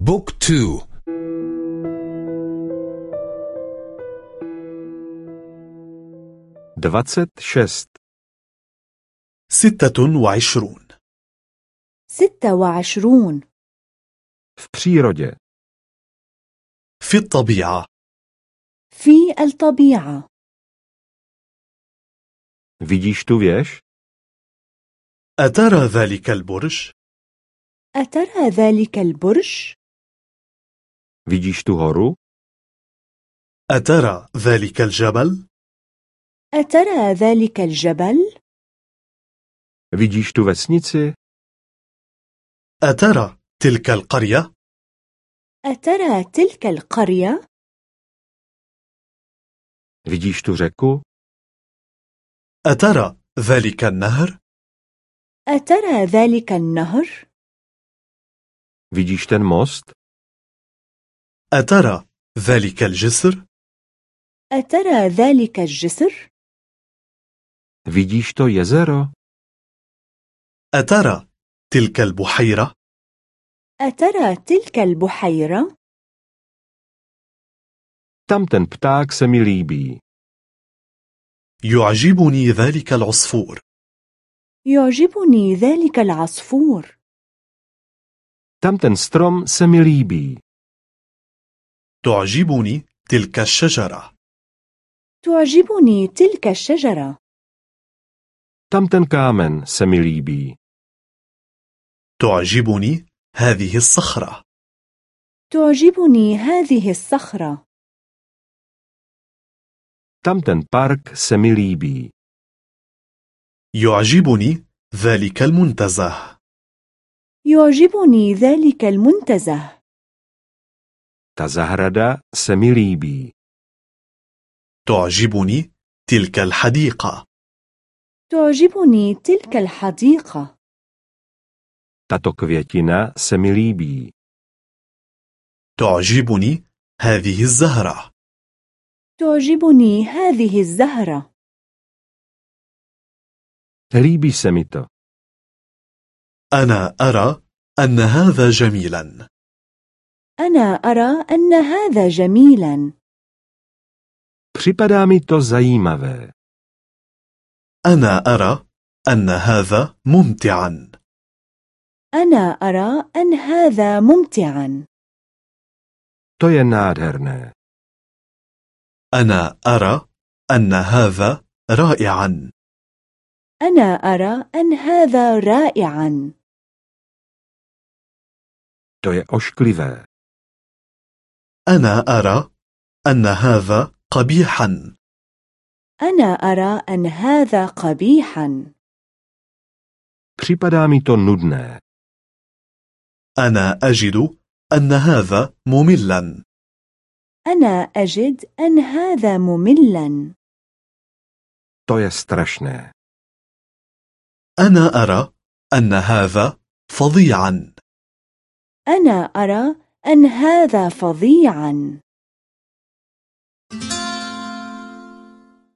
بوك تو دفعت شست ستة وعشرون. ستة وعشرون. في přírodě في الطبيعة. في الطبيعة. Vidíš tu věž? أترى ذلك البرج؟ أترى ذلك البرج؟ Vidíš tu horu? أترى ذلك الجبل؟ أترى ذلك الجبل؟ Vidíš tu vesnici? أترى تلك القرية؟ أترى تلك القرية؟ Vidíš tu řeku? أترى ذلك النهر؟ أترى ذلك النهر؟ Vidíš ten most? أترى ذلك الجسر؟ أترى ذلك الجسر؟ Vidíš to jezero? أترى تلك البحيرة؟ أترى تلك البحيرة؟ Tam ten pták se mi líbí. يعجبني ذلك العصفور يعجبني ذلك العصفور Tam ten strom se mi líbí. تعجبني تلك الشجرة. تعجبني تلك الشجرة. Tam ten kámen se mi líbí. تعجبني هذه الصخرة. تعجبني هذه الصخرة. Tam ten park se mi líbí. يعجبني ذلك المنتزه. يعجبني ذلك المنتزه. Ta zahrada se mi líbí. تعجبني تلك الحديقة تعجبني تلك الحديقة Tato květina se mi líbí. تعجبني هذه الزهرة تعجبني هذه الزهرة Líbí se mi to. أنا أرى أن هذا جميلا أنا أرى أن هذا جميلا Připadá mi to zajímavé. أنا أرى أن هذا ممتعا أنا أرى أن هذا ممتعا To je nádherné. أنا أرى أن هذا رائعا أنا أرى أن هذا رائعا To je ošklivé. أنا أرى أن هذا قبيحا. أنا أرى أن هذا قبيحا. Připadá mi to nudné. أنا أجد أن هذا مملا. أنا أجد أن هذا مملا. To je strašné. أنا أرى أن هذا فظيعا. أنا أرى أن هذا فظيعا.